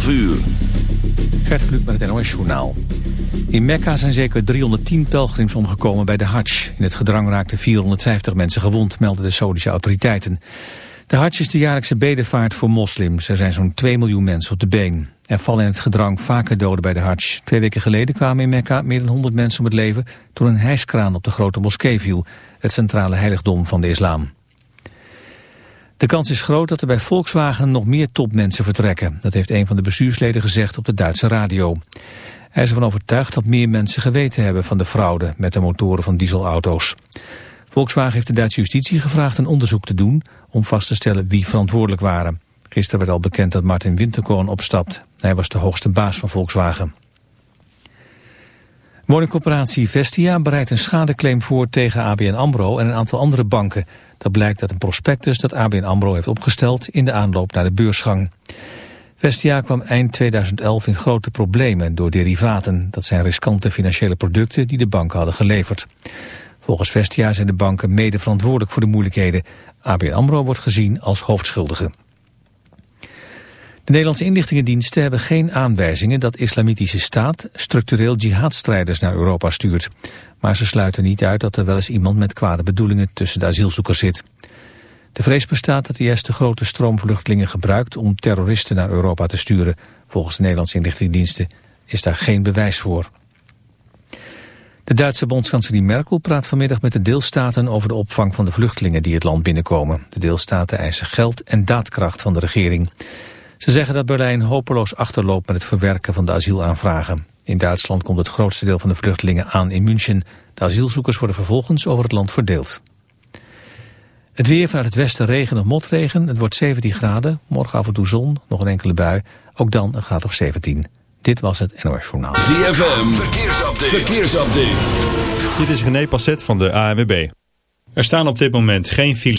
12 uur. Gert Kluk met het NOS Journaal. In Mekka zijn zeker 310 pelgrims omgekomen bij de Hajj. In het gedrang raakten 450 mensen gewond, melden de Saudische autoriteiten. De Hajj is de jaarlijkse bedevaart voor moslims. Er zijn zo'n 2 miljoen mensen op de been. Er vallen in het gedrang vaker doden bij de Hajj. Twee weken geleden kwamen in Mekka meer dan 100 mensen om het leven... toen een hijskraan op de grote moskee viel, het centrale heiligdom van de islam. De kans is groot dat er bij Volkswagen nog meer topmensen vertrekken. Dat heeft een van de bestuursleden gezegd op de Duitse radio. Hij is ervan overtuigd dat meer mensen geweten hebben van de fraude met de motoren van dieselauto's. Volkswagen heeft de Duitse justitie gevraagd een onderzoek te doen om vast te stellen wie verantwoordelijk waren. Gisteren werd al bekend dat Martin Winterkorn opstapt. Hij was de hoogste baas van Volkswagen. Woningcorporatie Vestia bereidt een schadeclaim voor tegen ABN AMRO en een aantal andere banken. Dat blijkt uit een prospectus dat ABN AMRO heeft opgesteld in de aanloop naar de beursgang. Vestia kwam eind 2011 in grote problemen door derivaten. Dat zijn riskante financiële producten die de banken hadden geleverd. Volgens Vestia zijn de banken mede verantwoordelijk voor de moeilijkheden. ABN AMRO wordt gezien als hoofdschuldige. De Nederlandse inlichtingendiensten hebben geen aanwijzingen dat islamitische staat structureel jihadstrijders naar Europa stuurt. Maar ze sluiten niet uit dat er wel eens iemand met kwade bedoelingen tussen de asielzoekers zit. De vrees bestaat dat IS de grote stroom vluchtelingen gebruikt om terroristen naar Europa te sturen. Volgens de Nederlandse inlichtingendiensten is daar geen bewijs voor. De Duitse bondskanselier Merkel praat vanmiddag met de deelstaten over de opvang van de vluchtelingen die het land binnenkomen. De deelstaten eisen geld en daadkracht van de regering. Ze zeggen dat Berlijn hopeloos achterloopt met het verwerken van de asielaanvragen. In Duitsland komt het grootste deel van de vluchtelingen aan in München. De asielzoekers worden vervolgens over het land verdeeld. Het weer vanuit het westen regen of motregen. Het wordt 17 graden. Morgen af en toe zon, nog een enkele bui. Ook dan een graad of 17. Dit was het NOS Journaal. ZFM, verkeersupdate. verkeersupdate. Dit is René Passet van de ANWB. Er staan op dit moment geen files.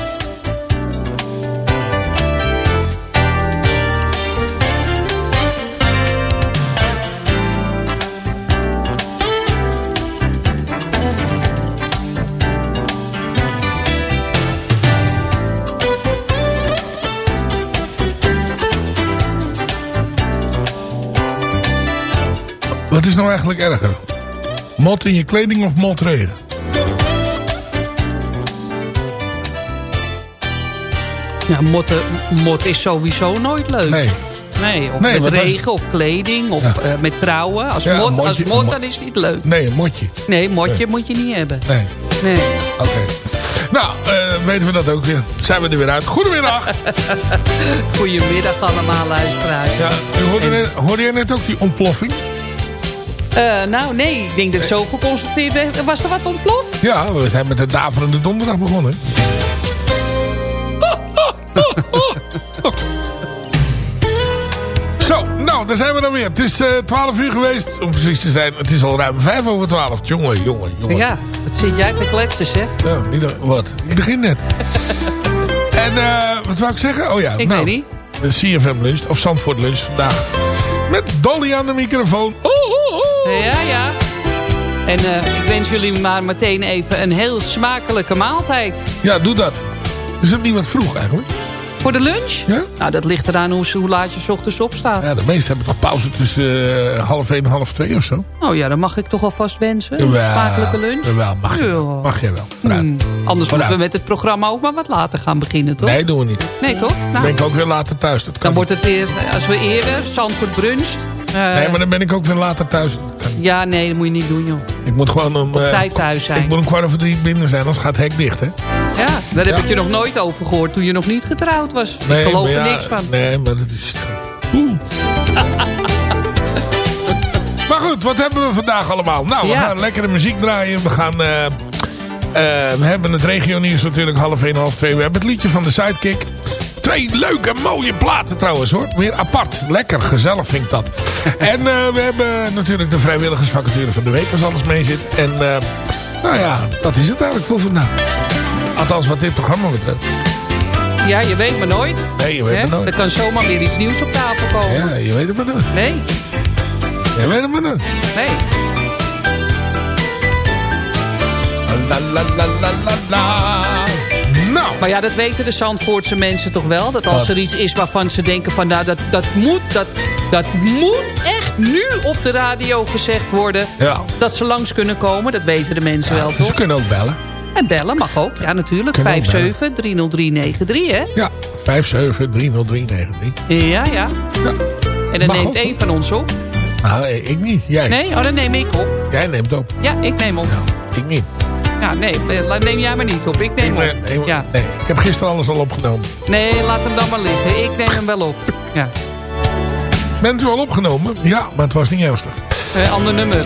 Wat is nou eigenlijk erger? Mot in je kleding of motregen? Ja, motten, mot is sowieso nooit leuk. Nee. Nee, of Nee, met regen of kleding of Ja. eh, met trouwen. Als Ja, mot, motje- als mot mo- dan is het niet leuk. Nee, een motje. Nee, motje moet je niet hebben. Nee. Nee. Oké. Nou, eh, weten we dat ook weer. Zijn we er weer uit. Goedemiddag. Goedemiddag allemaal, luisteraars. Ja, net, hoorde jij net ook die ontploffing? Eh, nou, nee, ik denk dat ik zo geconstateerd ben. Was er wat ontploft? Ja, we zijn met de daverende donderdag begonnen. Zo, nou, daar zijn we dan weer. Het is eh 12 uur geweest, om precies te zijn. Het is al ruim 5 over 12. Jongen, jongen, jongen. Ja, wat zit jij te kletsen, zeg? Ja, niet, wat? Ik begin net. en eh, wat wou ik zeggen? Oh ja, Ik nou, weet niet. De CFM lunch, of Zandvoort lunch vandaag. Met Dolly aan de microfoon. Oh. Ja, ja. En eh, ik wens jullie maar meteen even een heel smakelijke maaltijd. Ja, doe dat. Is dat niet wat vroeg eigenlijk? Voor de lunch? Ja? Nou, dat ligt eraan hoe, hoe laat je 's ochtends opstaat. Ja, de meesten hebben toch pauze tussen eh, half één en half twee of zo? Oh ja, dan mag ik toch alvast wensen. Een smakelijke lunch. Jawel, mag je, wel. mag je wel. Hmm, Anders Vooruit. moeten we met het programma ook maar wat later gaan beginnen, toch? Nee, doen we niet. Nee, toch? Dan Nou, ben ik ook weer later thuis. Dat kan dan wordt het weer, als we eerder, Zandvoort bruncht. Eh. Nee, maar dan ben ik ook weer later thuis. Ja, nee, dat moet je niet doen, joh. Ik moet gewoon om... eh, tijd thuis zijn. Ik moet om kwart over drie binnen zijn, anders gaat het hek dicht, hè? Ja, daar heb Ja. ik je nog nooit over gehoord toen je nog niet getrouwd was. ik geloof er ja, niks van. Nee, maar dat is... Maar goed, wat hebben we vandaag allemaal? Nou, we Ja. gaan lekkere muziek draaien. We gaan... eh, we hebben het regionieuws natuurlijk half één, half twee. We hebben het liedje van de Sidekick. Twee leuke, mooie platen trouwens hoor. Weer apart. Lekker, gezellig vind ik dat. en eh, we hebben natuurlijk de vrijwilligersvacature van de week als alles mee zit. En eh, nou ja, dat is het eigenlijk voor vandaag. Althans wat dit programma betreft. Ja, je weet maar nooit. Nee, je weet het nooit. Er kan zomaar weer iets nieuws op tafel komen. Ja, je weet het maar nooit. Nee, Je weet het maar nooit. nee. La la la la la la. Maar ja, dat weten de Zandvoortse mensen toch wel. Dat als er iets is waarvan ze denken van... Nou, dat, dat, moet, dat, dat moet echt nu op de radio gezegd worden. ja. Dat ze langs kunnen komen. Dat weten de mensen wel, Ze toch? kunnen ook bellen. En bellen mag ook. Ja, natuurlijk. Kunnen ook 5730393, hè? Ja, 5730393. Ja, ja. Ja. En dan Mag neemt één van ons op. Nou, eh, ik niet. Jij. Nee, oh, dan neem ik op. Jij neemt op. Ja, ik neem op. Ja, ik niet. Ja, nee, neem jij maar niet op. Ik neem ik, op. nee, Ja. nee, ik heb gisteren alles al opgenomen. Nee, laat hem dan maar liggen. Ik neem hem wel op. Ja. Bent u al opgenomen? Ja, maar het was niet ernstig. Eh, ander nummer.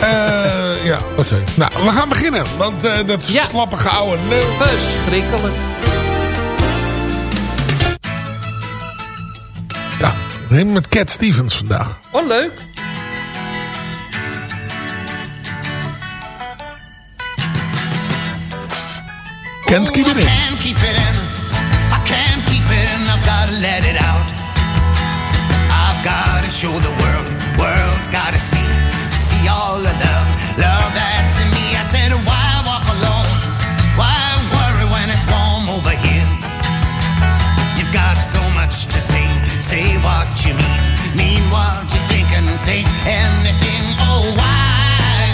Eh ja, oké. Nou, we gaan beginnen. Want eh, dat Ja. slappige oude... Verschrikkelijk. ja, we beginnen met Cat Stevens vandaag. Oh, leuk. Can't keep it in. can't keep it in. I can't keep it in. I've got to let it out. I've got to show the world. World's got to see. See all the love. Love that's in me. I said, why walk alone? Why worry when it's warm over here? You've got so much to say. Say what you mean. Mean what you think and think anything. Oh, why?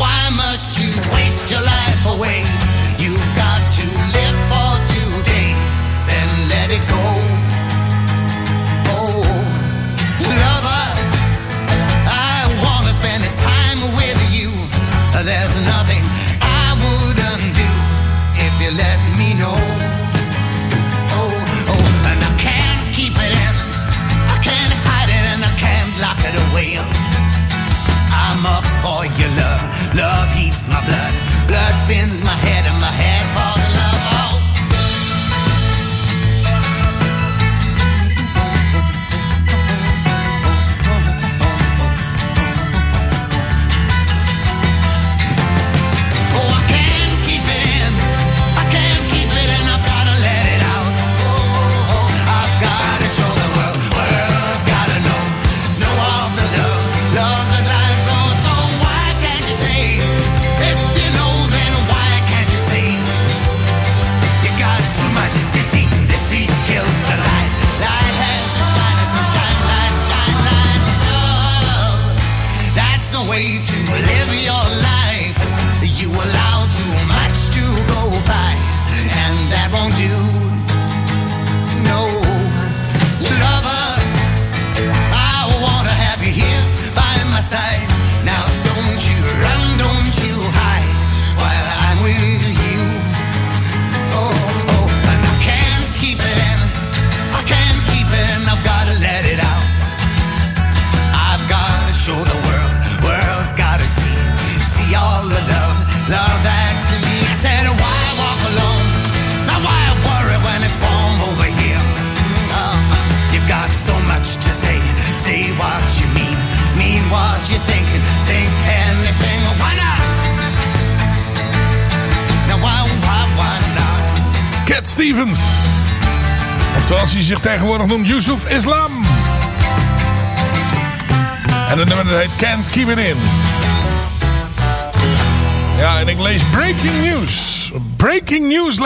Why must you waste your life away? spins my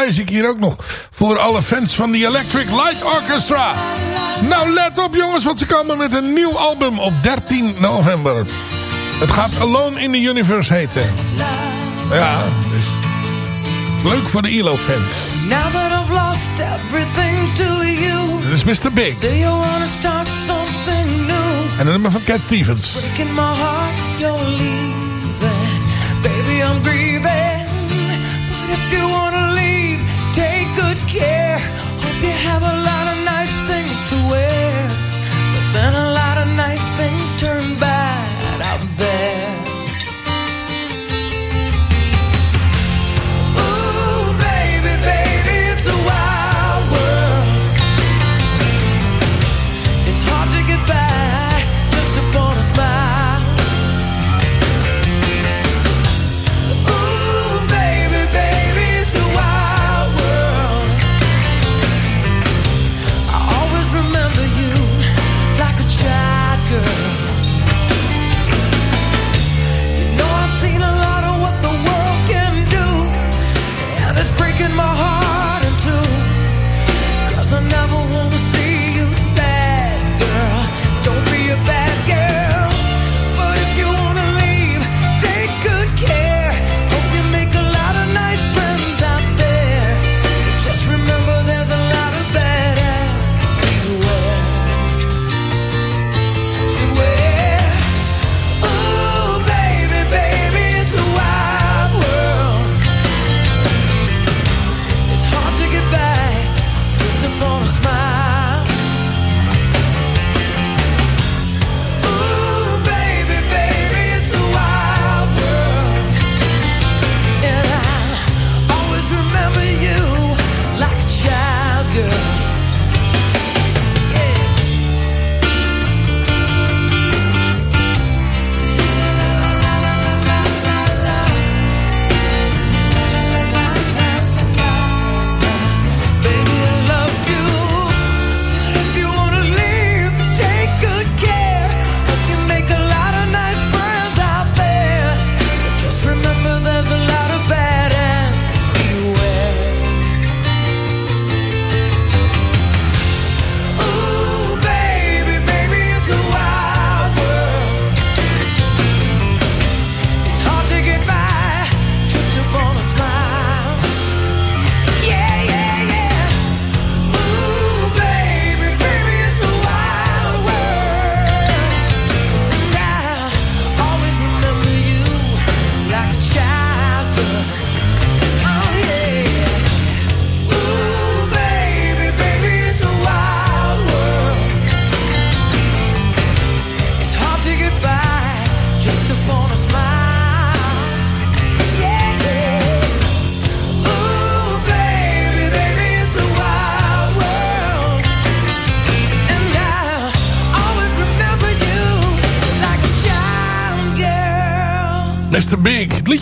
lees ik hier ook nog. Voor alle fans van de Electric Light Orchestra. Nou, let op jongens, want ze komen met een nieuw album op 13 november. Het gaat Alone in the Universe heten. Ja, dus leuk voor de ELO-fans. Now that I've lost everything to you. Dit is Mr. Big. Do you wanna start something new? En een nummer van Cat Stevens. Breaking my heart, you're leaving. Baby, I'm.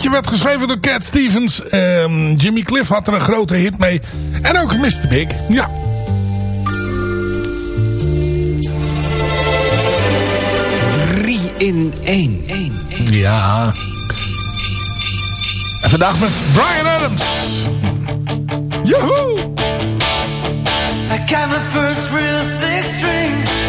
liedje werd geschreven door Cat Stevens. Um, Jimmy Cliff had er een grote hit mee. En ook Mr. Big. Ja, in 1. Ja. En vandaag met Brian Adams. Joehoe! I got my first real six string.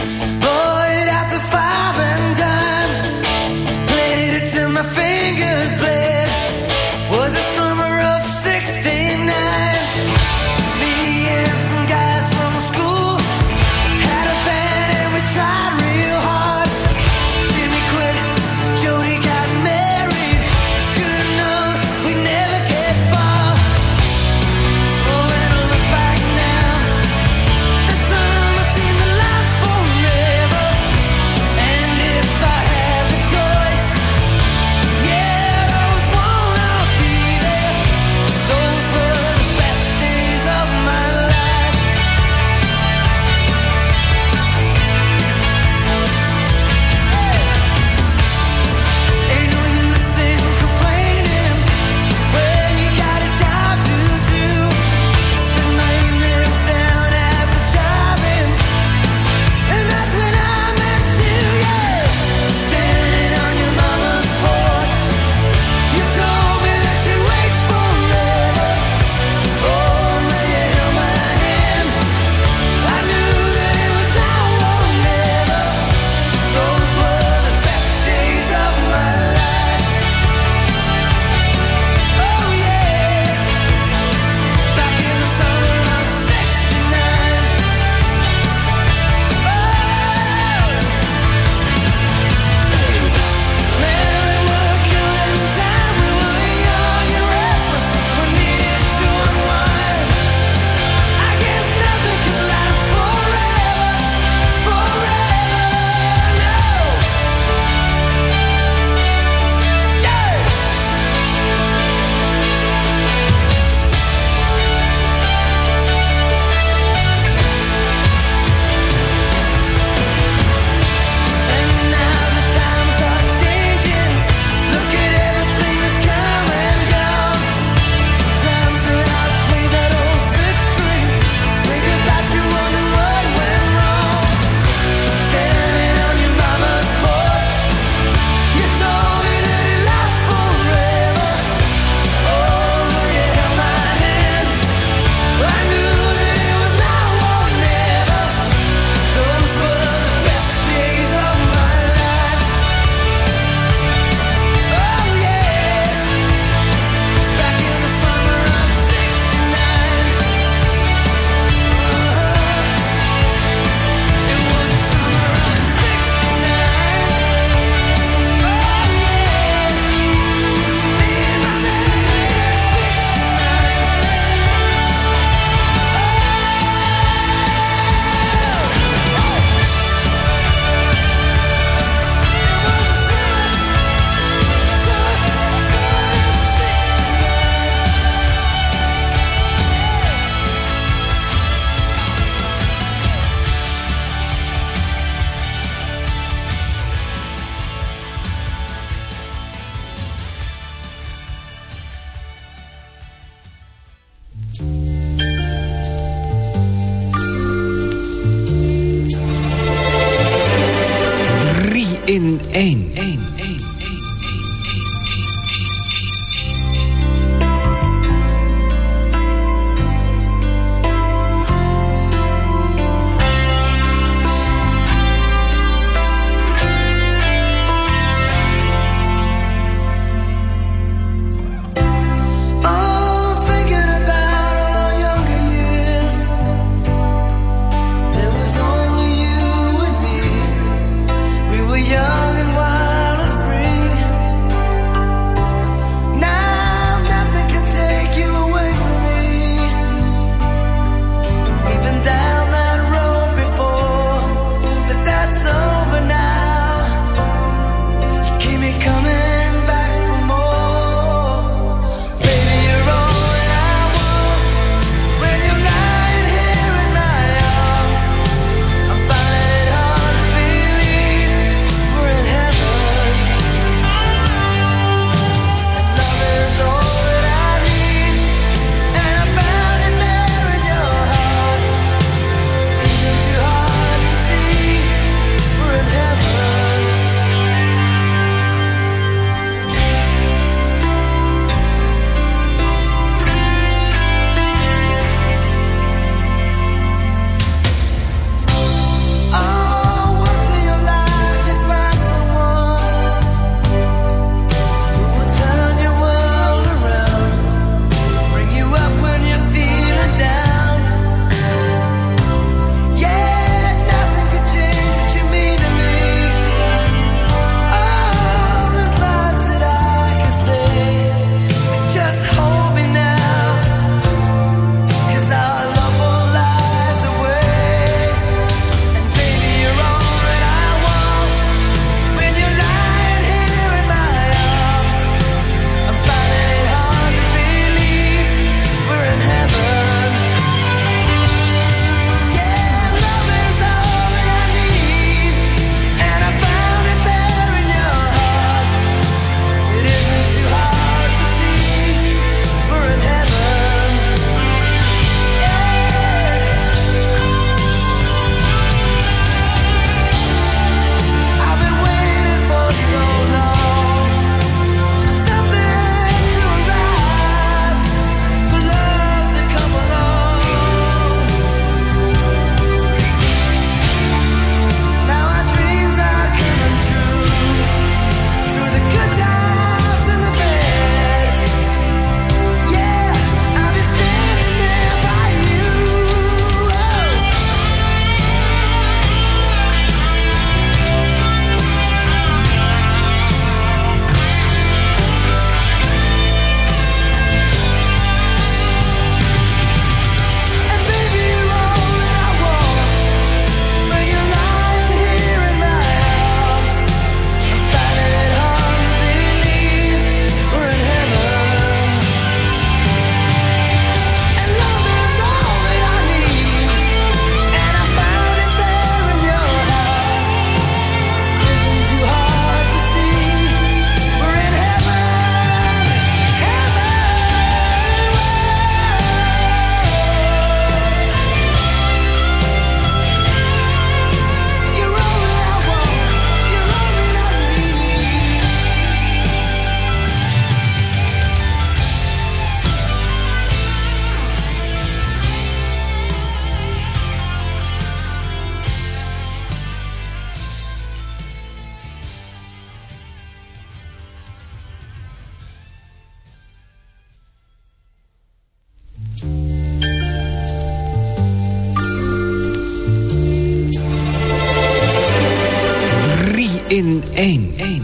Één.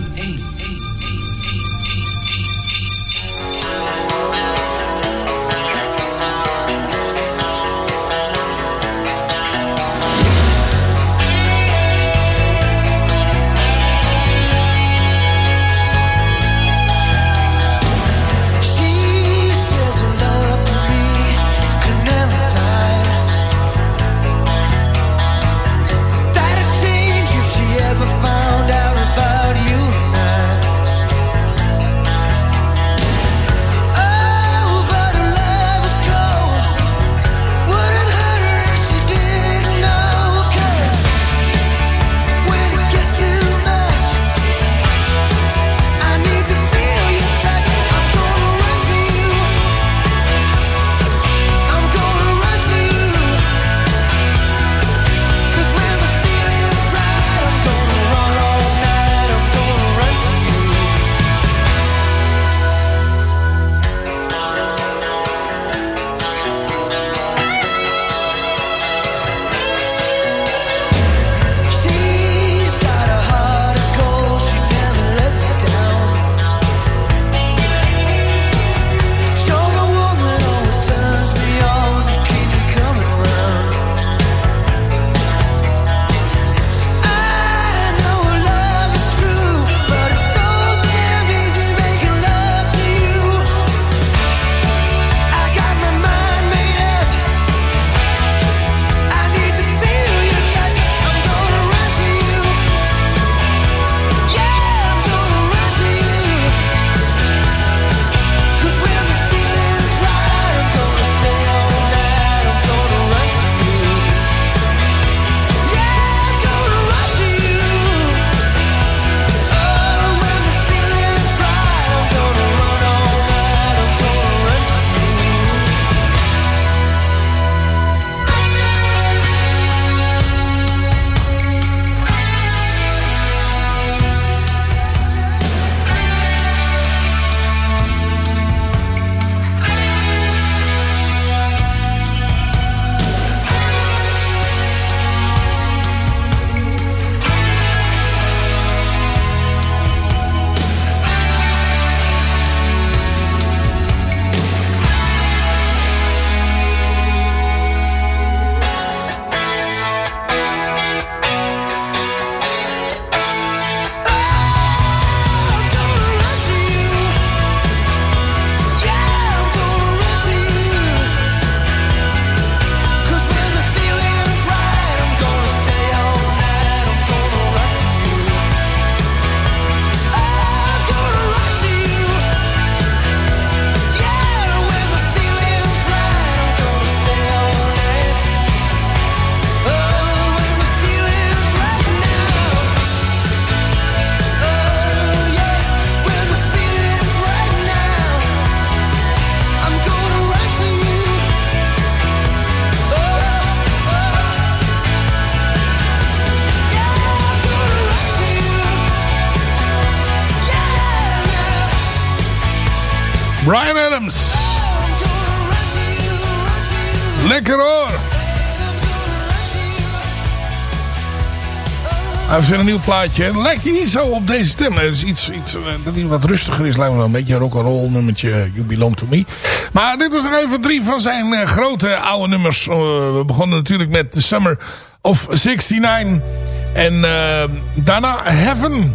Hij heeft weer een nieuw plaatje. Lijkt hij niet zo op deze stem. Het is iets, iets eh, dat hij wat rustiger is. Lijkt me wel een beetje rock'n'roll nummertje. You Belong To Me. Maar dit was nog even drie van zijn uh, grote oude nummers. We begonnen natuurlijk met The Summer of 69. En uh, daarna Heaven.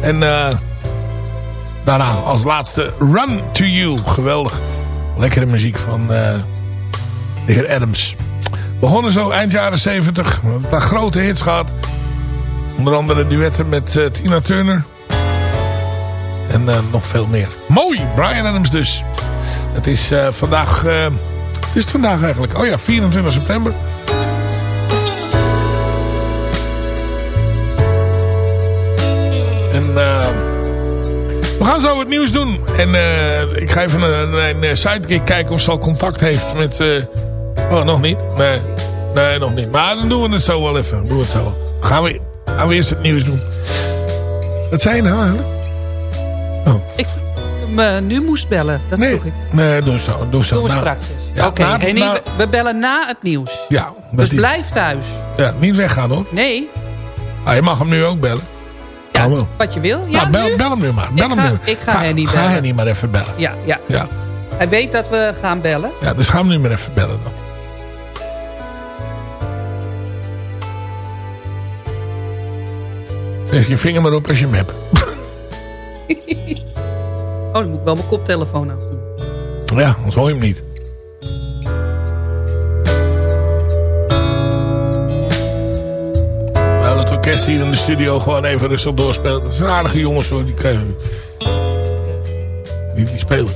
En daarna als laatste Run To You. Geweldig. Lekkere muziek van de heer Adams. Begonnen zo eind jaren 70. Een paar grote hits gehad. Onder andere duetten met uh, Tina Turner. En uh, nog veel meer. Mooi, Brian Adams dus. Het is uh, vandaag... het is het vandaag eigenlijk? Oh ja, 24 september. En we gaan zo het nieuws doen. En ik ga even naar mijn sidekick kijken of ze al contact heeft met... oh, nog niet? Nee. Nee, nog niet. Maar dan doen we het zo wel even. Doen het zo. Gaan we... Gaan we eerst het nieuws doen. Wat zei je nou eigenlijk? Oh. Ik me nu moest bellen, dat nee, vroeg ik. Nee, doe zo. Doe zo. Nou, straks. Ja, Oké, okay. we bellen na het nieuws. Ja. Dus die- blijf thuis. Ja, niet weggaan hoor. Nee, Ah, je mag hem nu ook bellen. ja, Oh, wat je wil. Ja, nou, bel, bel hem nu maar. Bel Ik hem ga- nu. ik ga Henny Ga bellen. Henny maar even bellen. Ja, ja. Ja. Hij weet dat we gaan bellen. ja, dus ga hem nu maar even bellen dan. Leg je vinger maar op als je hem hebt. Oh, dan moet ik wel mijn koptelefoon afdoen. Ja, anders hoor je hem niet. Terwijl het orkest hier in de studio gewoon even rustig doorspeelt. Dat zijn aardige jongens hoor, die, krijgen- die, die spelen.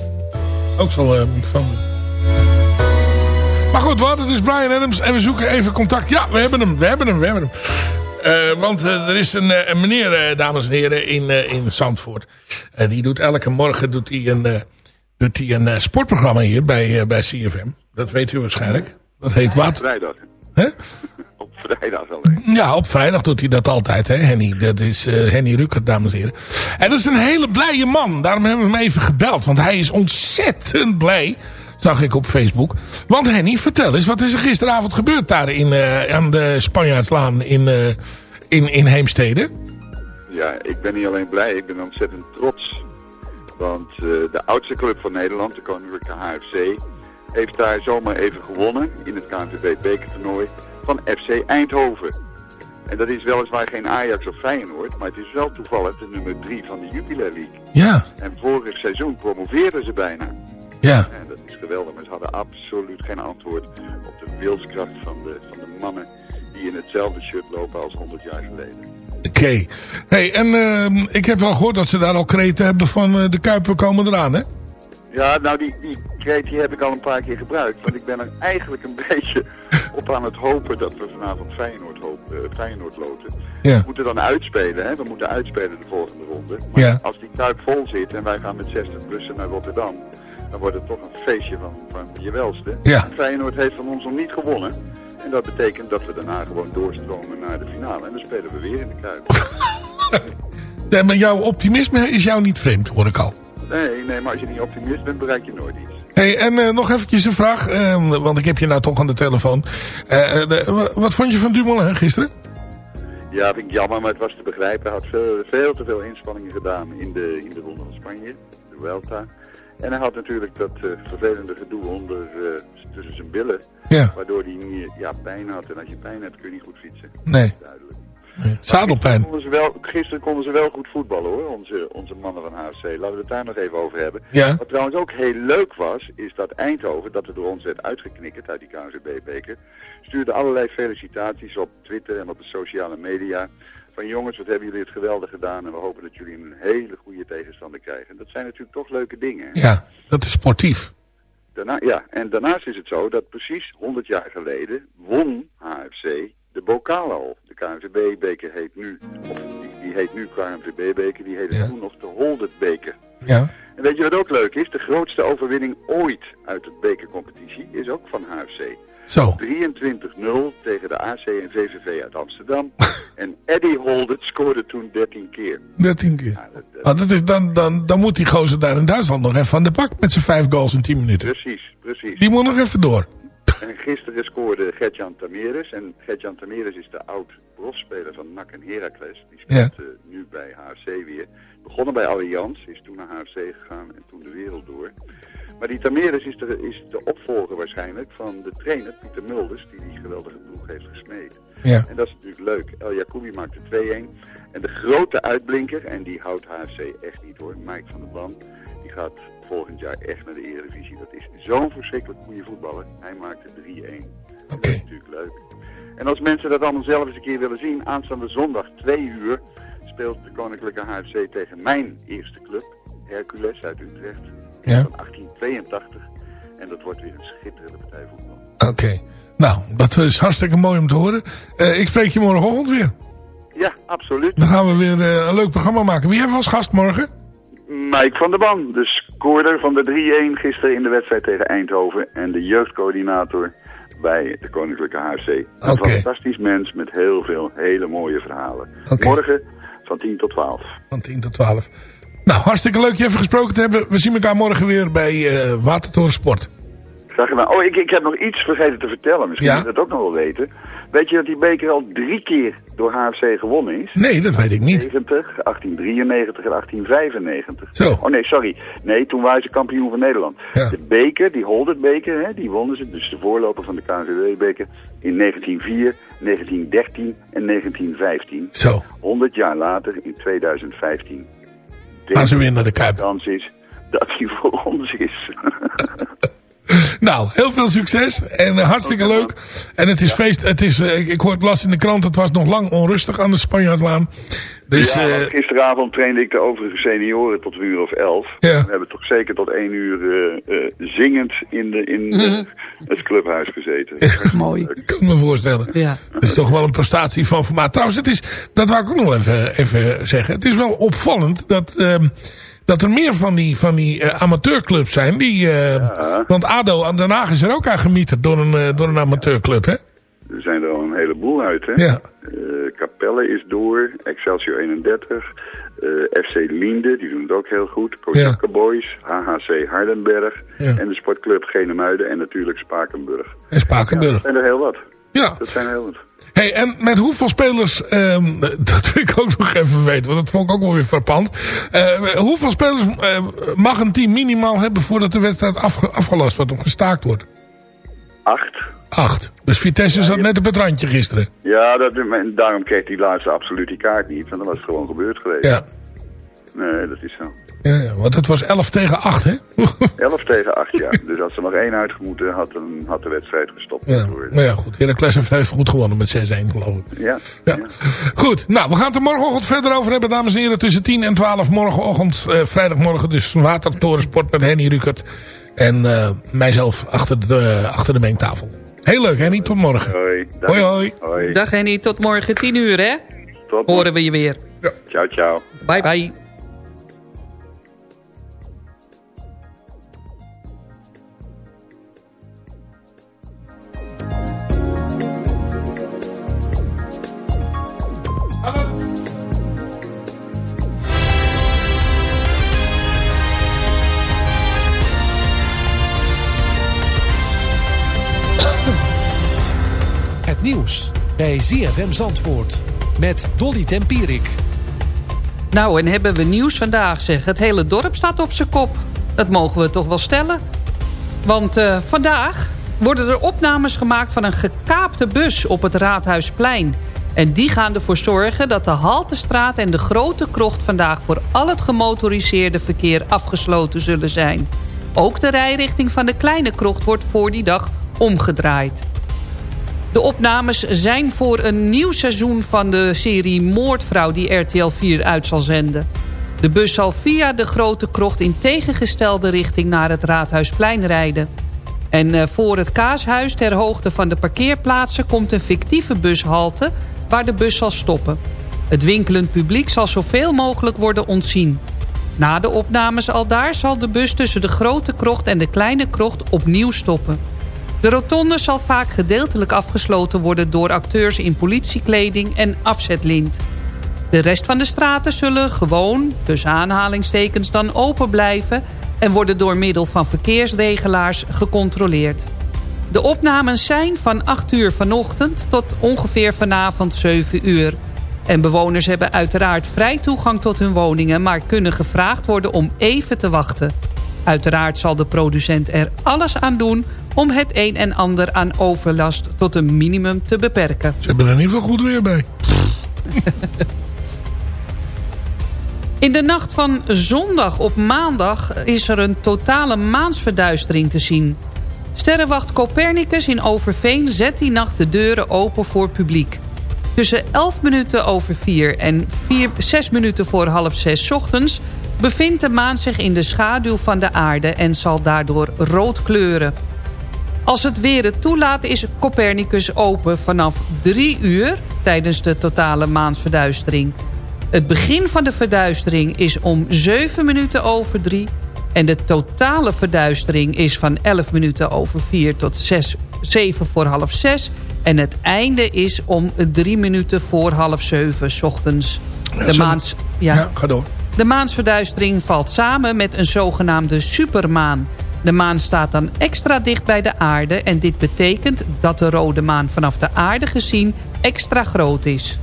Ook zo'n uh, microfoon. Maar goed, we hadden dus Brian Adams en we zoeken even contact. Ja, we hebben hem, we hebben hem, we hebben hem. Eh, want eh, er is een, eh, een meneer, dames en heren, in, in Zandvoort. Die doet elke morgen doet hij een, doet hij een sportprogramma hier bij, bij CFM. Dat weet u waarschijnlijk. Dat heet wat? Vrijdag. Hè? Op vrijdag alleen. Ja, op vrijdag doet hij dat altijd, hè, Henny. Dat is Henny Ruckert, dames en heren. En dat is een hele blije man. Daarom hebben we hem even gebeld. Want hij is ontzettend blij, zag ik op Facebook. Want Henny, vertel eens, wat is er gisteravond gebeurd daar in, eh, aan de Spanjaardslaan in, eh, in, in Heemstede? Ja, ik ben niet alleen blij, ik ben ontzettend trots. Want eh, de oudste club van Nederland, de Koninklijke HFC, heeft daar zomaar even gewonnen in het KNVB bekertoernooi van FC Eindhoven. En dat is weliswaar geen Ajax of Feyenoord, maar het is wel toevallig de nummer 3 van de Jupiler League. Ja, En vorig seizoen promoveerden ze bijna. Ja. En dat is geweldig, maar ze hadden absoluut geen antwoord op de wilskracht van de, van de mannen die in hetzelfde shirt lopen als 100 jaar geleden. Oké. Hey, en ehm, ik heb wel gehoord dat ze daar al kreten hebben van eh, de Kuipen komen eraan, hè? Ja, nou die, die kreet die heb ik al een paar keer gebruikt. Want ik ben er eigenlijk een beetje op aan het hopen dat we vanavond Feyenoord, hoop, eh, Feyenoord loten. Ja. We moeten dan uitspelen, hè. We moeten uitspelen de volgende ronde. Maar Ja. als die kuip vol zit en wij gaan met 60 bussen naar Rotterdam... dan wordt het toch een feestje van, van je welste. Ja. Feyenoord heeft van ons nog niet gewonnen. En dat betekent dat we daarna gewoon doorstromen naar de finale. En dan spelen we weer in de kuip. Maar jouw optimisme is jou niet vreemd, hoor ik al. Nee, nee, maar als je niet optimist bent, bereik je nooit iets. Hey, en eh, nog eventjes een vraag, eh, want ik heb je nou toch aan de telefoon. Eh, eh, de- wat vond je van Dumoulin gisteren? Ja, vind ik jammer, maar het was te begrijpen. Hij had veel, veel te veel inspanningen gedaan in de, in de Ronde van Spanje, de Vuelta. En hij had natuurlijk dat eh, vervelende gedoe onder, eh, tussen zijn billen. Ja. Waardoor hij niet, ja, pijn had. En als je pijn hebt, kun je niet goed fietsen. Nee. Duidelijk. Zadelpijn. Konden ze wel, gisteren konden ze wel goed voetballen hoor, onze, onze mannen van HFC. Laten we het daar nog even over hebben. Ja. Wat trouwens ook heel leuk was, is dat Eindhoven, dat er door ons werd uitgeknikkerd uit die KNZB-beker, stuurde allerlei felicitaties op Twitter en op de sociale media. Van jongens, wat hebben jullie het geweldig gedaan en we hopen dat jullie een hele goede tegenstander krijgen. Dat zijn natuurlijk toch leuke dingen. Ja, dat is sportief. Daarna, ja, en daarnaast is het zo dat precies 100 jaar geleden won HFC de bokaal al. De KNVB-beker heet nu, of die, die heet nu KNVB-beker, die heette Ja. toen nog de Holdert-beker. Ja. En weet je wat ook leuk is? De grootste overwinning ooit uit de bekercompetitie is ook van HFC. Zo. 23-0 tegen de AC en VVV uit Amsterdam. en Eddie Holdert scoorde toen 13 keer. 13 keer. Ah, dat is, dan, dan, dan moet die gozer daar in Duitsland nog even aan de bak met zijn vijf goals in 10 minuten. Precies, precies. Die moet nog even door. En gisteren scoorde Gertjan Tameres. En Gertjan Tameres is de oud-profspeler van NAC en Heracles. Die speelt eh, nu bij HFC weer. Begonnen bij Allianz, is toen naar HFC gegaan en toen de wereld door. Maar die Tameres is de, is de opvolger waarschijnlijk van de trainer Pieter Mulders, die die geweldige ploeg heeft gesmeed. Ja. En dat is natuurlijk leuk. El Jacoubi maakte 2-1. En de grote uitblinker, en die houdt HFC echt niet hoor, Mike van der Ban, die gaat volgend jaar echt naar de Eredivisie. Dat is zo'n verschrikkelijk goede voetballer. Hij maakte 3-1. Dat is natuurlijk leuk. En als mensen dat allemaal zelf eens een keer willen zien, aanstaande zondag 2 uur speelt de Koninklijke HFC tegen mijn eerste club, Hercules uit Utrecht, Ja. van 1882. En dat wordt weer een schitterende partij voetbal. Oké. Nou, dat is hartstikke mooi om te horen. Eh, ik spreek je morgenochtend weer. Ja, absoluut. Dan gaan we weer eh, een leuk programma maken. Wie hebben we als gast morgen? Mike van der Ban, de scorer van de 3-1 gisteren in de wedstrijd tegen Eindhoven. En de jeugdcoördinator bij de Koninklijke HFC. Een fantastisch mens met heel veel hele mooie verhalen. Morgen van 10 tot 12. Van 10 tot 12. Nou, hartstikke leuk je even gesproken te hebben. We zien elkaar morgen weer bij eh Watertoren Sport. Graag gedaan. Oh, ik, ik heb nog iets vergeten te vertellen. Misschien Ja? je dat ook nog wel weten. Weet je dat die beker al drie keer door HFC gewonnen is? Nee, dat weet ik niet. 90, 1893 en 1895. Zo. Oh nee, sorry. Nee, toen waren ze kampioen van Nederland. Ja. De beker, die Holderbeker, hè, die wonnen ze. Dus de voorloper van de KNVB-beker. In 1904, 1913 en 1915. Zo. 100 jaar later, in 2015. Gaan ze weer naar de Kuip. De kans is dat hij voor ons is. Nou, heel veel succes. En eh, hartstikke leuk. En het is feest. Het is, eh, ik, ik hoorde last in de krant. Het was nog lang onrustig aan de Spanjaardslaan. Dus ja, eh, gisteravond trainde ik de overige senioren tot een uur of elf. Ja. We hebben toch zeker tot één uur eh, eh, zingend in, de, in de- het clubhuis gezeten. Mooi. ik kan me voorstellen. Ja. Dat is toch wel een prestatie van formaat. Trouwens, het is, dat wou ik ook nog even, even zeggen. Het is wel opvallend dat, ehm, dat er meer van die, van die eh, amateurclubs zijn. Die, eh, Want ADO aan Den Haag is er ook aan gemieterd door een, eh, door een amateurclub, hè? Er zijn er al een heleboel uit, hè? Ja. Capelle is door, Excelsior 31, eh, FC Linde, die doen het ook heel goed. Kozakke Boys, HHC Hardenberg Ja. en de sportclub Genemuiden en natuurlijk Spakenburg. En Spakenburg. Dat zijn er heel wat. Ja. Dat zijn er heel wat. Hey, en met hoeveel spelers, ehm, dat wil ik ook nog even weten, want dat vond ik ook wel weer frappant. Eh, hoeveel spelers eh, mag een team minimaal hebben voordat de wedstrijd afge- afgelast wordt of gestaakt wordt? Acht. Acht. Dus Vitesse zat net op het randje gisteren. Ja, dat, en daarom kreeg die laatste absoluut die kaart niet, want dan was gewoon gebeurd geweest. Ja. Nee, dat is zo. Ja, ja, want het was 11 tegen 8, hè? 11 tegen 8, ja. Dus als er nog één uitgemoeten had, dan had de wedstrijd gestopt. ja. Maar ja, goed. Heracles heeft even goed gewonnen met 6-1, geloof ik. Ja. Ja. Goed, nou, we gaan het er morgenochtend verder over hebben, dames en heren. Tussen 10 en 12 morgenochtend, eh, vrijdagmorgen, dus Watertorensport met Henny Rukert. En eh, mijzelf achter de, achter de mengtafel. Heel leuk, Henny. Tot morgen. Hoi. Dag. Hoi, hoi. Hoi. Dag Henny, tot morgen 10 uur hè? Tot Horen we je weer. Ciao, ciao. Bye bye. Bij ZFM Zandvoort met Dolly Tempierik. Nou, en hebben we nieuws vandaag zeg. Het hele dorp staat op zijn kop. Dat mogen we toch wel stellen. Want eh, vandaag worden er opnames gemaakt van een gekaapte bus op het Raadhuisplein. En die gaan ervoor zorgen dat de Haltestraat en de Grote Krocht... vandaag voor al het gemotoriseerde verkeer afgesloten zullen zijn. Ook de rijrichting van de Kleine Krocht wordt voor die dag omgedraaid. De opnames zijn voor een nieuw seizoen van de serie Moordvrouw... die RTL 4 uit zal zenden. De bus zal via de Grote Krocht in tegengestelde richting... naar het Raadhuisplein rijden. En eh, voor het Kaashuis ter hoogte van de parkeerplaatsen... komt een fictieve bushalte waar de bus zal stoppen. Het winkelend publiek zal zoveel mogelijk worden ontzien. Na de opnames al daar zal de bus tussen de Grote Krocht en de Kleine Krocht opnieuw stoppen. De rotonde zal vaak gedeeltelijk afgesloten worden... door acteurs in politiekleding en afzetlint. De rest van de straten zullen gewoon, tussen aanhalingstekens, dan open blijven... en worden door middel van verkeersregelaars gecontroleerd. De opnames zijn van 8 uur vanochtend tot ongeveer vanavond 7 uur. En bewoners hebben uiteraard vrij toegang tot hun woningen... maar kunnen gevraagd worden om even te wachten. Uiteraard zal de producent er alles aan doen... om het een en ander aan overlast tot een minimum te beperken. Ze hebben er in ieder geval goed weer bij. In de nacht van zondag op maandag is er een totale maansverduistering te zien. Sterrenwacht Copernicus in Overveen zet die nacht de deuren open voor publiek. Tussen 11 minuten over 4 en 4, 6 minuten voor half 6 ochtends... bevindt de maan zich in de schaduw van de aarde en zal daardoor rood kleuren. Als het weer het toelaat is Copernicus open vanaf 3 uur... tijdens de totale maansverduistering. Het begin van de verduistering is om 7 minuten over 3... en de totale verduistering is van 11 minuten over 4 tot 6, 7 voor half 6... En het einde is om 3 minuten voor half 7 's ochtends. De, maans, ja. Ja, ga door. de maansverduistering valt samen met een zogenaamde supermaan. De maan staat dan extra dicht bij de aarde... en dit betekent dat de rode maan vanaf de aarde gezien extra groot is.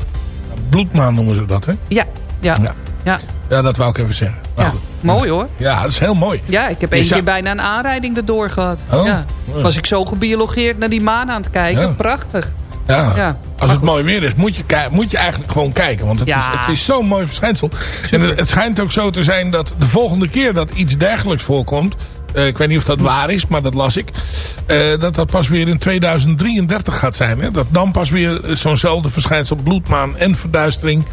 Bloedmaan noemen ze dat, hè? Ja, ja, Ja. ja. Ja, dat wou ik even zeggen. Maar Ja, goed. mooi hoor. Ja, dat is heel mooi. Ja, ik heb één keer bijna een aanrijding erdoor gehad. Oh. Ja. Was ik zo gebiologeerd naar die maan aan het kijken. Prachtig. Ja. Ja. Als het mooi weer is, moet je, moet je eigenlijk gewoon kijken. Want het, Ja. is, het is zo'n mooi verschijnsel. En het, het schijnt ook zo te zijn dat de volgende keer dat iets dergelijks voorkomt... eh, ik weet niet of dat waar is, maar dat las ik. eh, dat dat pas weer in 2033 gaat zijn. Hè? Dat dan pas weer eh, zo'nzelfde verschijnsel, bloedmaan en verduistering...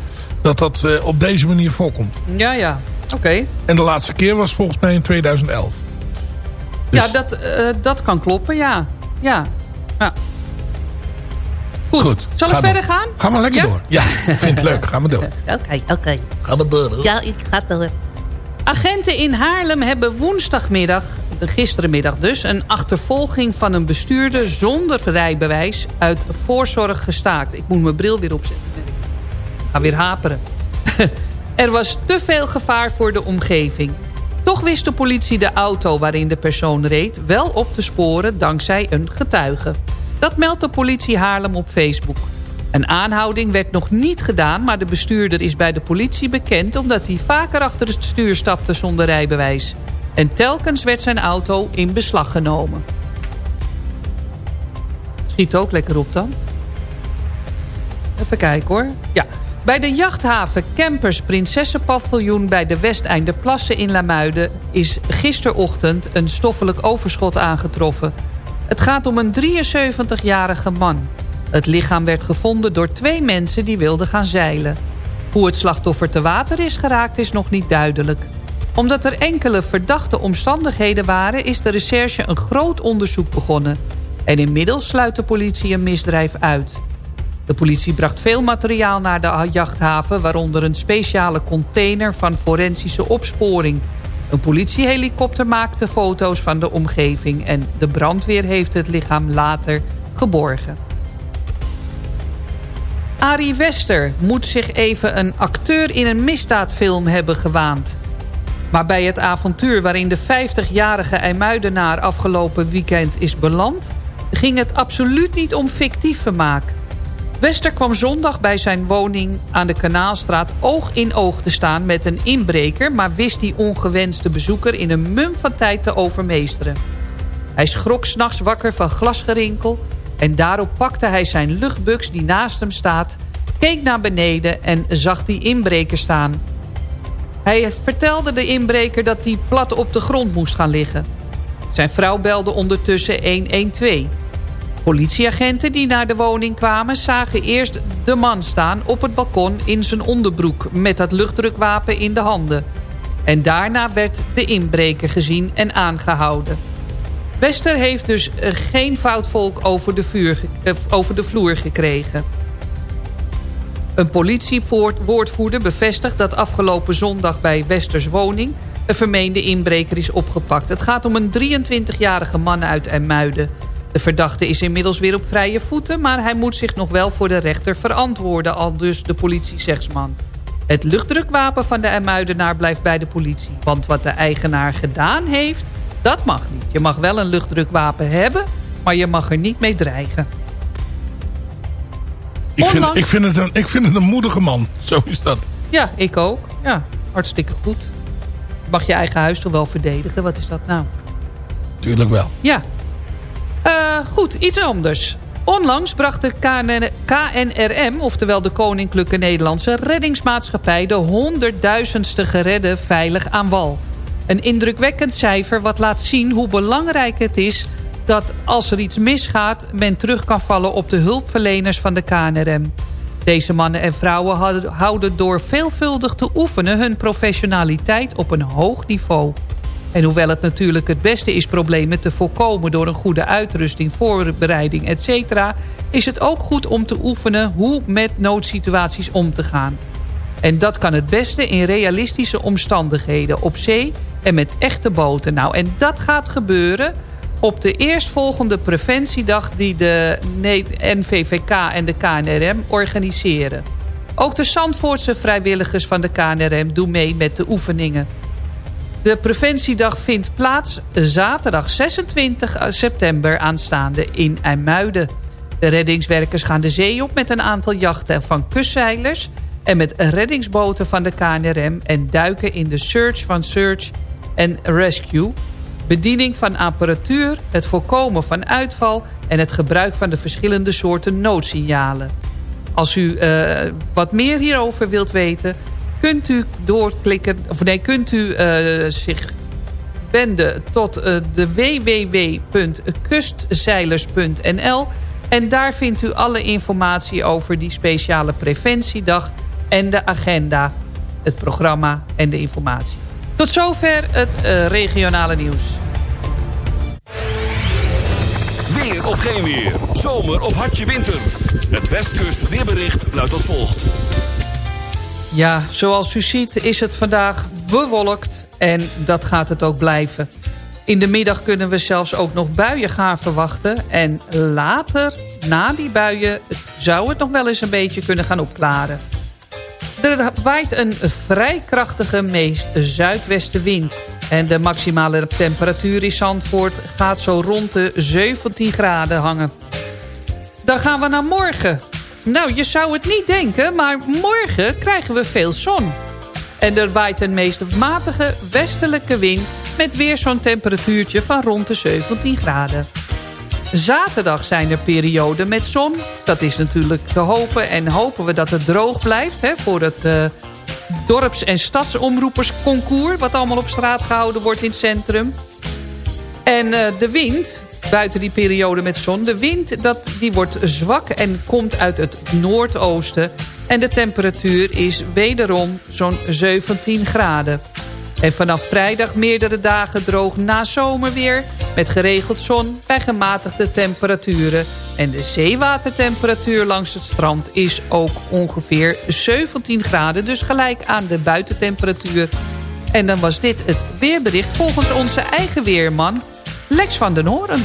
dat dat op deze manier voorkomt. Ja, ja. Oké. En de laatste keer was volgens mij in 2011. Ja, dat, eh, dat kan kloppen, ja. Ja. ja. Goed. Goed, Zal ik verder gaan? Ga maar lekker Ja? door. Ja, ik vind het leuk. Ga maar door. Oké, oké. Ga maar door. hoor. Ja, ik ga door. Agenten in Haarlem hebben woensdagmiddag, de gisterenmiddag dus... een achtervolging van een bestuurder zonder rijbewijs uit voorzorg gestaakt. Ik moet mijn bril weer opzetten. Ga weer haperen. er was te veel gevaar voor de omgeving. Toch wist de politie de auto waarin de persoon reed... wel op te sporen dankzij een getuige. Dat meldt de politie Haarlem op Facebook. Een aanhouding werd nog niet gedaan... maar de bestuurder is bij de politie bekend... omdat hij vaker achter het stuur stapte zonder rijbewijs. En telkens werd zijn auto in beslag genomen. Schiet ook lekker op dan. Even kijken hoor. Ja. Bij de jachthaven Campers Prinsessenpaviljoen bij de Westeinderplassen in Lamuiden... is gisterochtend een stoffelijk overschot aangetroffen. Het gaat om een 73-jarige man. Het lichaam werd gevonden door twee mensen die wilden gaan zeilen. Hoe het slachtoffer te water is geraakt is nog niet duidelijk. Omdat er enkele verdachte omstandigheden waren... is de recherche een groot onderzoek begonnen. En inmiddels sluit de politie een misdrijf uit. De politie bracht veel materiaal naar de jachthaven... waaronder een speciale container van forensische opsporing. Een politiehelikopter maakte foto's van de omgeving... en de brandweer heeft het lichaam later geborgen. Arie Wester moet zich even een acteur in een misdaadfilm hebben gewaand. Maar bij het avontuur waarin de 50-jarige IJmuidenaar afgelopen weekend is beland... ging het absoluut niet om fictief vermaak. Wester kwam zondag bij zijn woning aan de Kanaalstraat oog in oog te staan met een inbreker... maar wist die ongewenste bezoeker in een mum van tijd te overmeesteren. Hij schrok s'nachts wakker van glasgerinkel... en daarop pakte hij zijn luchtbuks die naast hem staat... keek naar beneden en zag die inbreker staan. Hij vertelde de inbreker dat hij plat op de grond moest gaan liggen. Zijn vrouw belde ondertussen 112. Politieagenten die naar de woning kwamen zagen eerst de man staan op het balkon in zijn onderbroek met dat luchtdrukwapen in de handen. En daarna werd de inbreker gezien en aangehouden. Wester heeft dus eh, geen foutvolk over de, eh, over de vloer gekregen. Een politiewoordvoerder bevestigt dat afgelopen zondag bij Westers woning... een vermeende inbreker is opgepakt. Het gaat om een 23-jarige man uit IJmuiden. De verdachte is inmiddels weer op vrije voeten... maar hij moet zich nog wel voor de rechter verantwoorden... al dus de politiezegsman. Het luchtdrukwapen van de IJmuidenaar blijft bij de politie. Want wat de eigenaar gedaan heeft, dat mag niet. Je mag wel een luchtdrukwapen hebben, maar je mag er niet mee dreigen. Ik vind, ik, vind het een, ik vind het een moedige man. Zo is dat. Ja, ik ook. Ja, hartstikke goed. Mag je eigen huis toch wel verdedigen? Wat is dat nou? Tuurlijk wel. Ja. Uh, goed, iets anders. Onlangs bracht de KNRM, oftewel de Koninklijke Nederlandse Reddingsmaatschappij... de honderdduizendste geredden veilig aan wal. Een indrukwekkend cijfer wat laat zien hoe belangrijk het is... dat als er iets misgaat, men terug kan vallen op de hulpverleners van de KNRM. Deze mannen en vrouwen houden door veelvuldig te oefenen... hun professionaliteit op een hoog niveau... En hoewel het natuurlijk het beste is problemen te voorkomen... door een goede uitrusting, voorbereiding, etc... is het ook goed om te oefenen hoe met noodsituaties om te gaan. En dat kan het beste in realistische omstandigheden op zee en met echte boten. Nou, en dat gaat gebeuren op de eerstvolgende preventiedag... die de NVVK en de KNRM organiseren. Ook de Zandvoortse vrijwilligers van de KNRM doen mee met de oefeningen. De preventiedag vindt plaats zaterdag 26 september aanstaande in IJmuiden. De reddingswerkers gaan de zee op met een aantal jachten van kustzeilers... en met reddingsboten van de KNRM... en duiken in de search van search en rescue... bediening van apparatuur, het voorkomen van uitval... en het gebruik van de verschillende soorten noodsignalen. Als u uh, wat meer hierover wilt weten kunt u doorklikken, of nee, kunt u uh, zich wenden tot uh, de www.kustzeilers.nl en daar vindt u alle informatie over die speciale preventiedag en de agenda, het programma en de informatie. Tot zover het uh, regionale nieuws. Weer of geen weer, zomer of hartje winter. Het Westkust weerbericht luidt als volgt. Ja, zoals u ziet is het vandaag bewolkt en dat gaat het ook blijven. In de middag kunnen we zelfs ook nog buien gaan verwachten. En later, na die buien, zou het nog wel eens een beetje kunnen gaan opklaren. Er waait een vrij krachtige meest zuidwestenwind. En de maximale temperatuur in Zandvoort gaat zo rond de 17 graden hangen. Dan gaan we naar morgen. Nou, je zou het niet denken, maar morgen krijgen we veel zon. En er waait een meest matige westelijke wind... met weer zo'n temperatuurtje van rond de 17 graden. Zaterdag zijn er perioden met zon. Dat is natuurlijk te hopen en hopen we dat het droog blijft... Hè, voor het uh, dorps- en stadsomroepersconcours... wat allemaal op straat gehouden wordt in het centrum. En uh, de wind, buiten die periode met zon. De wind dat, die wordt zwak en komt uit het noordoosten. En de temperatuur is wederom zo'n 17 graden. En vanaf vrijdag meerdere dagen droog na zomerweer... met geregeld zon bij gematigde temperaturen. En de zeewatertemperatuur langs het strand is ook ongeveer 17 graden. Dus gelijk aan de buitentemperatuur. En dan was dit het weerbericht volgens onze eigen weerman Lex van den Horen.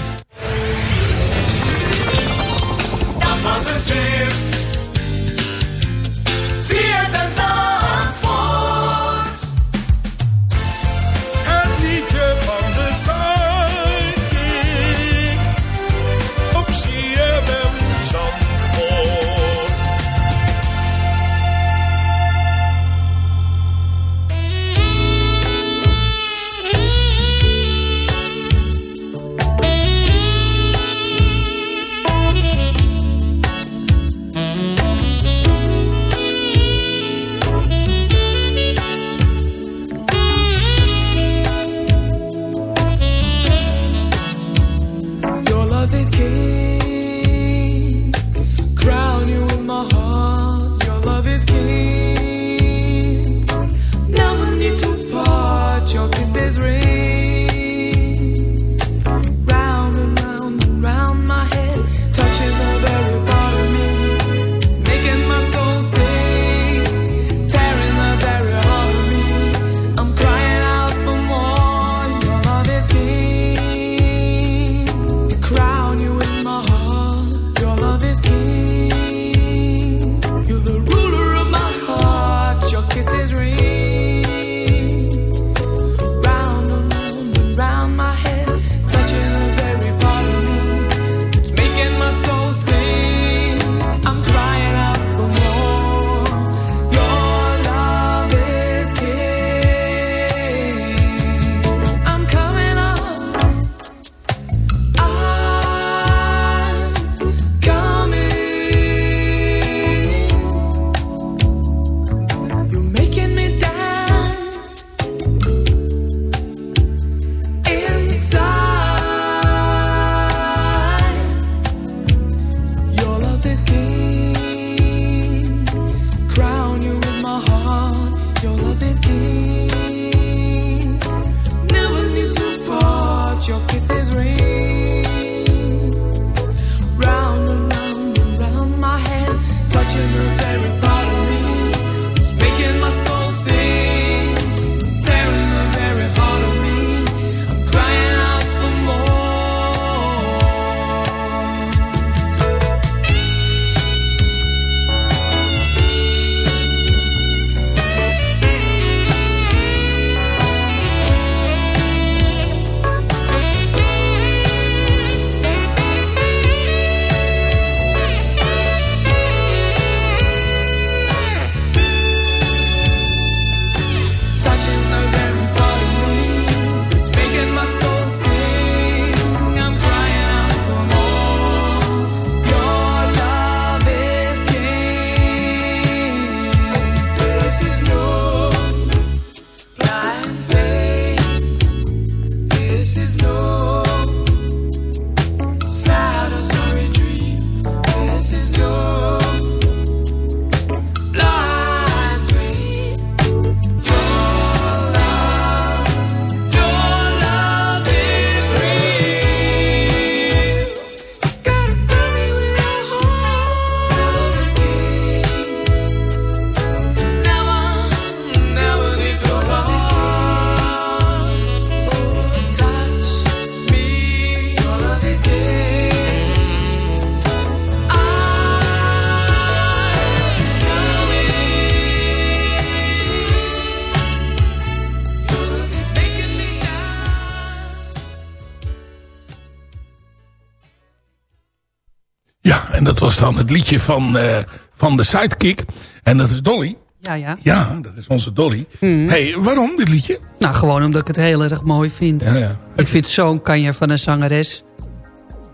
Was dan het liedje van, eh, van de Sidekick. En dat is Dolly. Ja, ja. Ja, dat is onze Dolly. Mhm. hey, waarom dit liedje? Nou, gewoon omdat ik het heel erg mooi vind. Ja, ja. Ik vind zo'n kanje van een zangeres.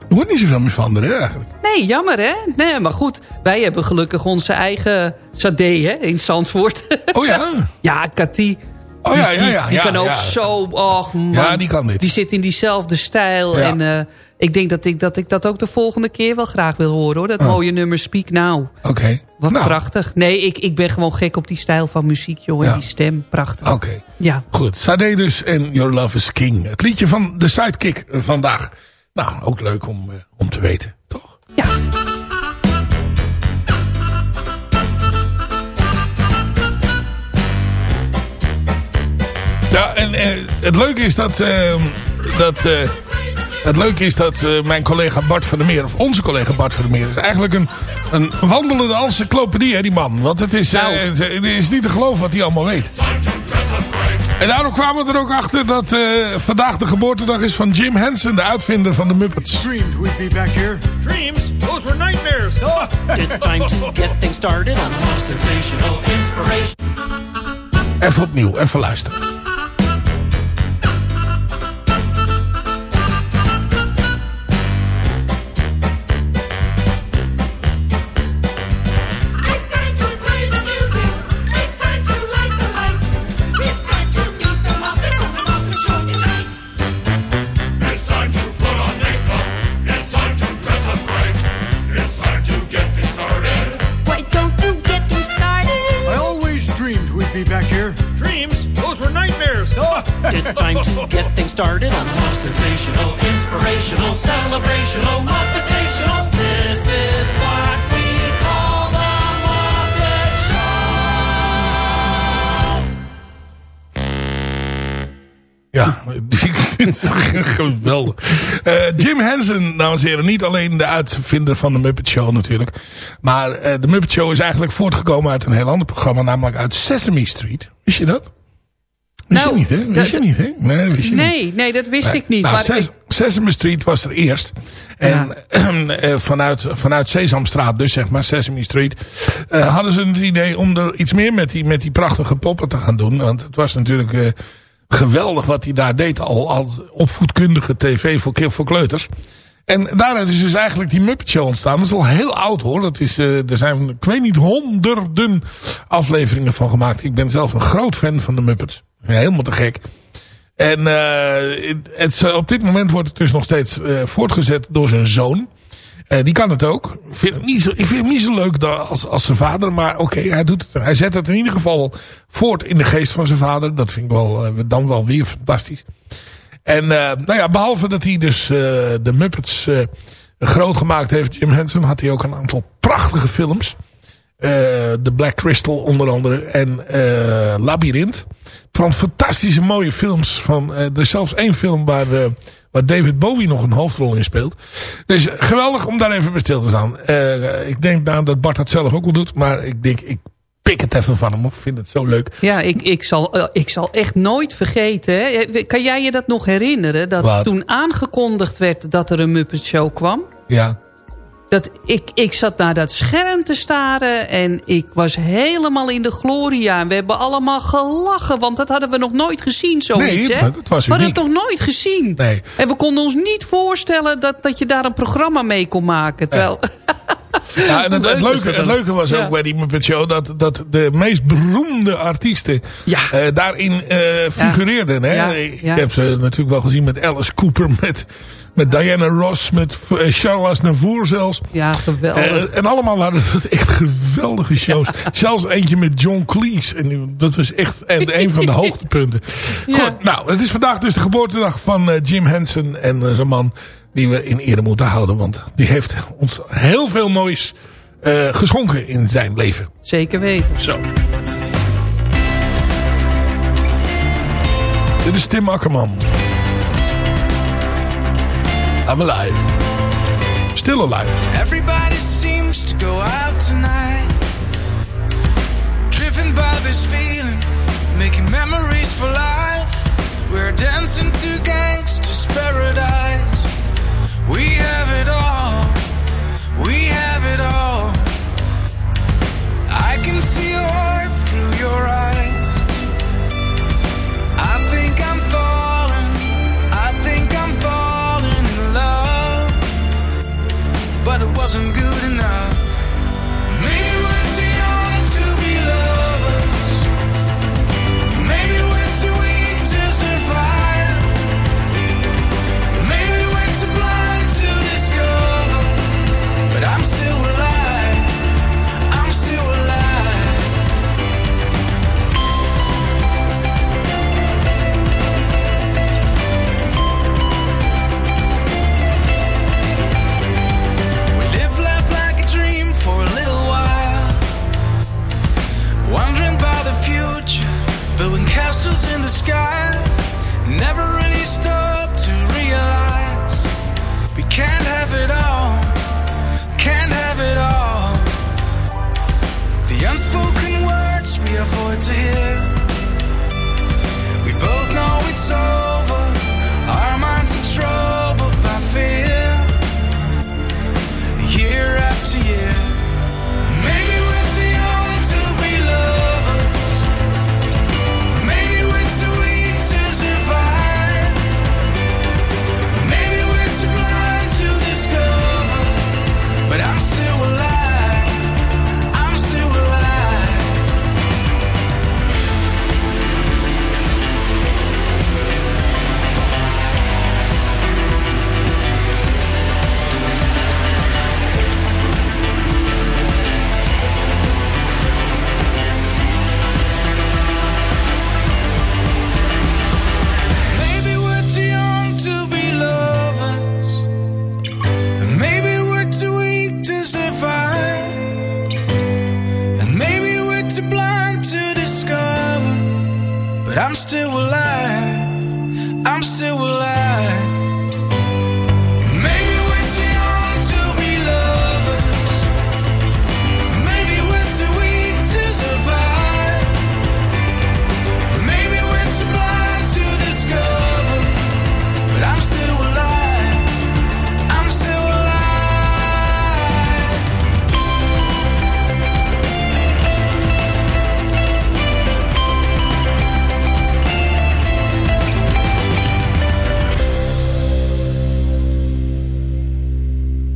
Je hoort niet zoveel meer van haar, hè, eigenlijk. Nee, jammer hè? Nee, maar goed. Wij hebben gelukkig onze eigen sade hè, in Zandvoort. Oh ja? ja, Cathy. Oh ja, ja, die- ja, Die ja, kan ook zo... Och man. Ja, die kan dit. Die zit in diezelfde stijl. En eh, ik denk dat ik, dat ik dat ook de volgende keer wel graag wil horen. hoor. Dat Oh. mooie nummer Speak Now. Oké. Wat Nou. prachtig. Nee, ik, ik ben gewoon gek op die stijl van muziek, joh. Ja. En die stem, prachtig. Oké. Ja. Goed, Sade dus en Your Love is King. Het liedje van de Sidekick eh, vandaag. Nou, ook leuk om, eh, om te weten, toch? Ja. Ja, en eh, het leuke is dat... eh, dat het leuke is dat eh, mijn collega Bart van der Meer... of onze collega Bart van der Meer... is eigenlijk een, een wandelende encyclopedie, hè, die man. Want het is, eh, het, het is niet te geloven wat hij allemaal weet. En daarom kwamen we er ook achter dat eh, vandaag de geboortedag is van Jim Henson... de uitvinder van de Muppets. Dreamed we'd be back here. Dreams? Those were nightmares. It's time to get things started on the most sensational inspiration. Even opnieuw, even luisteren. It's time to get things started on the sensational, inspirational, celebrational, Muppetational. This is what we call the Muppet Ja, geweldig. Eh, Jim Henson, dames en heren, niet alleen de uitvinder van de Muppet Show natuurlijk. Maar eh, de Muppet Show is eigenlijk voortgekomen uit een heel ander programma, namelijk uit Sesame Street. Wist je dat? Wist Nou, je niet, hè? Wist je niet, hè? Nee, wist je niet. Nee, dat wist ik niet. Nou, maar Ses- ik- Sesame Street was er eerst. En eh, vanuit, vanuit Sesamstraat, dus zeg maar Sesame Street, eh, hadden ze het idee om er iets meer met die, met die prachtige poppen te gaan doen. Want het was natuurlijk eh, geweldig wat hij daar deed. Al, al opvoedkundige tv voor, voor kleuters. En daaruit is dus eigenlijk die Muppet Show ontstaan. Dat is al heel oud hoor. Dat is, er zijn, ik weet niet, honderden afleveringen van gemaakt. Ik ben zelf een groot fan van de Muppets. Helemaal te gek. En eh, het, het- op dit moment wordt het dus nog steeds eh, voortgezet door zijn zoon. Eh, die kan het ook. Ik vind hem niet zo, ik vind hem niet zo leuk als, als zijn vader. Maar oké, hij doet het. Hij zet het in ieder geval voort in de geest van zijn vader. Dat vind ik wel, dan wel weer fantastisch. En nou ja, behalve dat hij dus de Muppets groot gemaakt heeft, Jim Henson, had hij ook een aantal prachtige films. The Black Crystal onder andere en Labyrinth. Van fantastische mooie films. Van, eh, er is zelfs één film waar, eh, waar David Bowie nog een hoofdrol in speelt. Dus geweldig om daar even bij stil te staan. Eh, ik denk nou dat Bart dat zelf ook wel doet. Maar ik denk, ik pik het even van hem op. Ik vind het zo leuk. Ja, ik, ik, zal, eh, ik zal echt nooit vergeten. Hè. Kan jij je dat nog herinneren? Dat Wat? toen aangekondigd werd dat er een Muppet Show kwam. Ja. Dat ik, ik zat naar dat scherm te staren en ik was helemaal in de gloria. En we hebben allemaal gelachen, want dat hadden we nog nooit gezien, zoiets. Nee, hè? dat was we hadden het nog nooit gezien. Nee. En we konden ons niet voorstellen dat, dat je daar een programma mee kon maken. Terwijl, Ja, en het, leuke, het leuke was Ja. ook bij die Muppet Show... dat, dat de meest beroemde artiesten eh, daarin eh, figureerden. Hè? Ja, Ik ja. heb ze natuurlijk wel gezien met Alice Cooper... met, met Diana Ross, met eh, Charles Aznavour zelfs. ja, geweldig. En allemaal waren het echt geweldige shows. Zelfs eentje met John Cleese. En dat was echt en een van de hoogtepunten. Goed, nou, het is vandaag dus de geboortedag van Jim Henson. En uh, zo'n man die we in ere moeten houden. Want die heeft ons heel veel moois eh, geschonken in zijn leven. Zeker weten. Zo. Dit is Tim Akkerman. I'm alive. Still alive. Everybody seems to go out tonight. Driven by this feeling, making memories for life. We're dancing to gangsters' paradise. We have it all. We have it all. I can see your heart through your eyes. I think I'm falling. I think I'm falling in love but it wasn't good enough.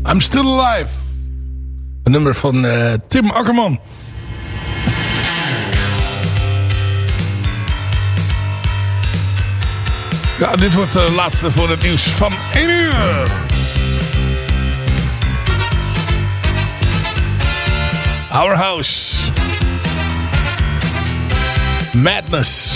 I'm Still Alive. Een nummer van eh, Tim Ackerman. Ja, dit wordt de laatste voor het nieuws van 1 uur. Our House. Madness.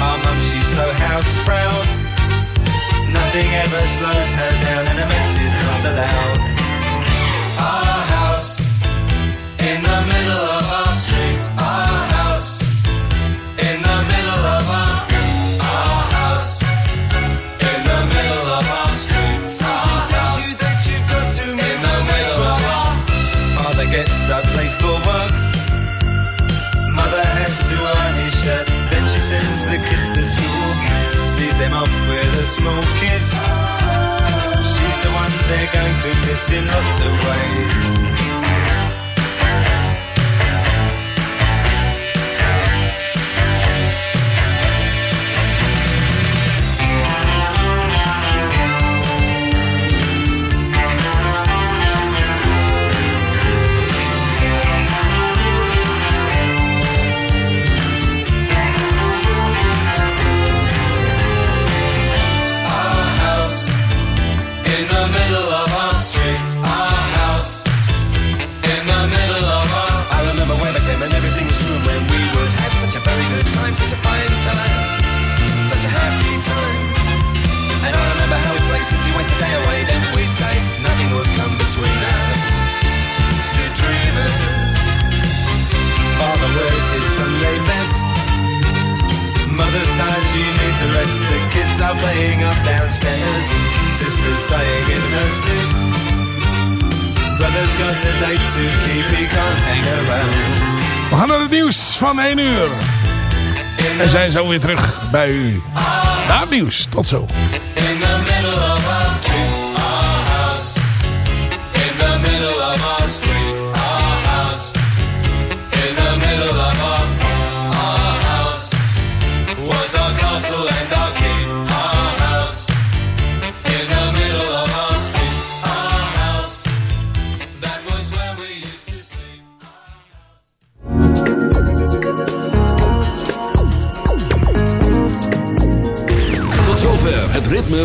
Our mum, she's so house proud. Nothing ever slows her down, and a mess is not allowed. Our house in the middle of with a. She's the one they're going to miss in lots of ways. Zo weer terug bij u. Na nieuws. Tot zo.